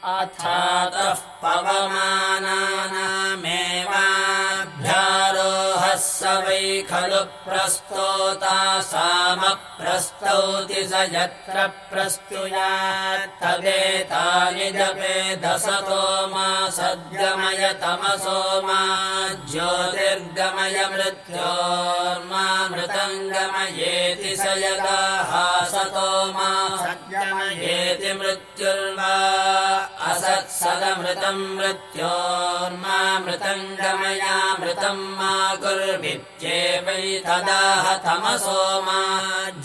अथातः पवमानानामेवाभ्यारोहः स वै खलु प्रस्तोता सामप्रस्तौति स यत्र प्रस्तुयात्तदेतानि जपे दशतो मा सद्गमय तमसो मा ज्योतिर्गमय मृत्योर्मा मृतङ्गमयेति यदा हासतो मा मृत्युर्वा असत्सदमृतम् मृत्योर्मा मृतम् मा कुर्वित्येवै तदाह तमसो मा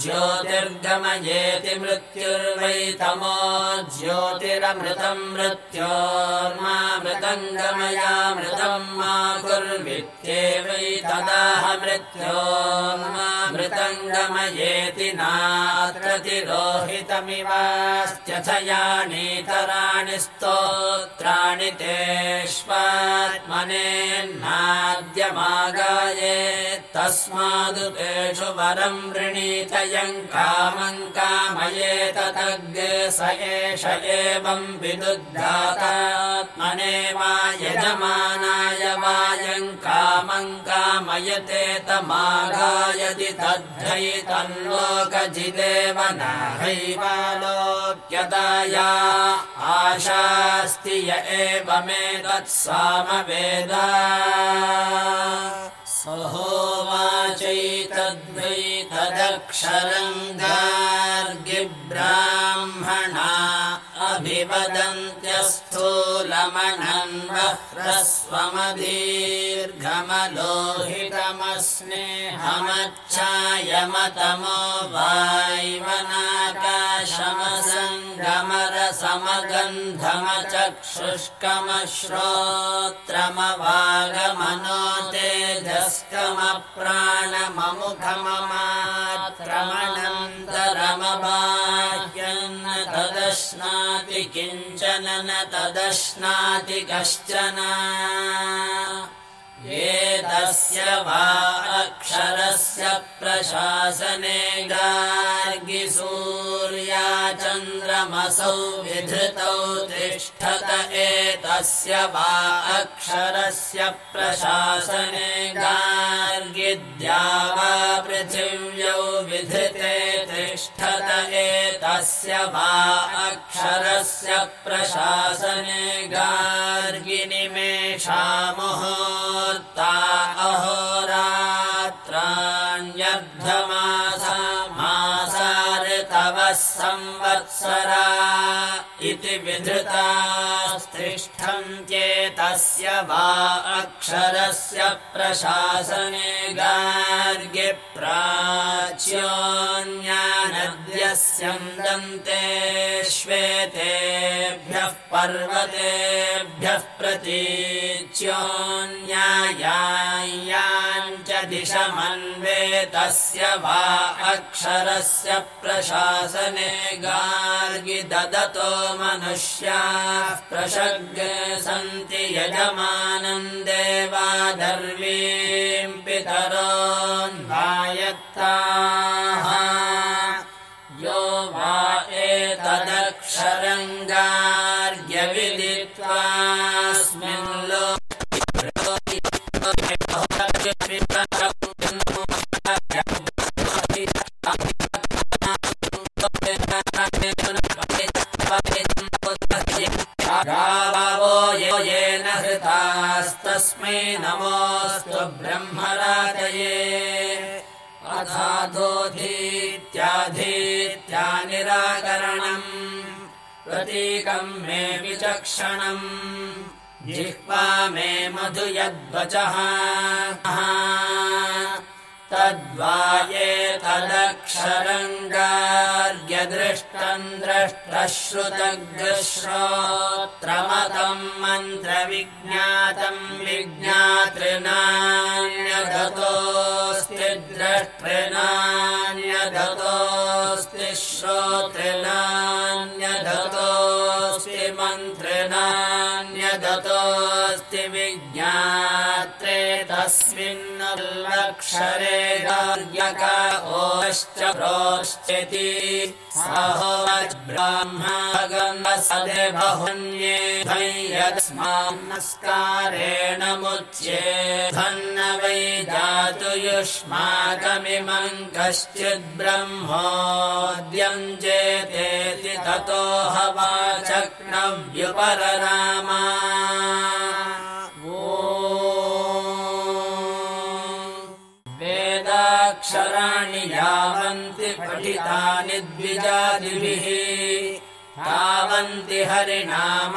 ज्योतिर्गमयेति मृत्युर्वै तमो ज्योतिरमृतम् मृत्योर्मा मृतङ्गमया मृतम् मा कुर्वित्येवै तदाह मृत्योर्मा मृतङ्गमयेति नात्रतिरोहितमिवास्त्यथयानीतराणि स्तोत्राणि तेष्वात्मनेन्नाद्यमागाये तस्मादुपेषु वरम् वृणीतयम् कामयेत तग् स एष एवम् विदुद्धातात्मने वा यजमानाय वायम् कामम् कामयते तमागायति तद्धै तल्लोकजिदेव नाहैवालोक्यताया आशास्ति य एवमेतत्सामवेदा सहोवाचैतद्वैतदक्षरम् गार्गिब्राह्मणा अभिवदन्त्यस्थूलमणन्वः ह्रस्वमदीर्घमलोहितमस्नेहमच्छायमतमो वाय्वनाकाशमसङ्गमरसमगन्धमचक्षुष्कमश्रोत्रमवागमनो तेजस्कमप्राणममुखममात्रमनन्तरमबाह्यन्न तदश्नाति किञ्चन न तदश्नाति कश्चन। एतस्य वा अक्षरस्य प्रशासने गार्गिसूर्या चन्द्रमसौ विधृतौ तिष्ठत एतस्य वा अक्षरस्य प्रशासने गार्गिद्या वा पृथिव्यौ विधृते तिष्ठत एतस्य वा अक्षरस्य प्रशासने गार्गिनिमेषामुहोर्ता मासार्तवः संवत्सरा इति विधृतास्तिष्ठन्त्येतस्य वा अक्षरस्य प्रशासने गार्ग्यप्राच्योऽन्यानद्यस्यन्दन्ते श्वेतेभ्यः पर्वतेभ्यः प्रतीच्योऽन्यायाञ्च दिशमन्वेतस्य वा अक्षरस्य प्रशासने गार्गि ददतो मनुष्याः प्रशग् सन्ति यजमानम् देवादर्वीम् पितरोन्वायत्ताः हृतास्तस्मै नमोऽस्तु ब्रह्मरातये अथाधोधीत्याधीत्या निराकरणम् प्रतीकम् मे विचक्षणम्। जिह्वा मे मधु यद्वचः तद्वायेतदक्षरङ्गार्यदृष्टम् द्रष्टश्रुतग्श्रोत्रमतम् मन्त्रविज्ञातम् विज्ञातृनान्यदतोऽस्ति द्रष्टृनान्यदतोऽस्ति श्रोतृनान्यदतोऽस्ति मन्त्रिणान्यदतोऽस्ति विज्ञात्रे तस्मिन्नक्षरे गार्ग्यका ओश्च प्रोश्चति। ब्राह्मगन्धसदे बहुन्ये यस्मान्नस्कारेण मुच्ये। धन्न वै जातु युष्माकमिमम् कश्चिद्ब्रह्मोऽद्यञ्जेतेति ततो हवाचक्नव्युपररामा वेदाक्षराणि यावन्ति पठितानि द्विजादिभिः तावन्ति हरिनाम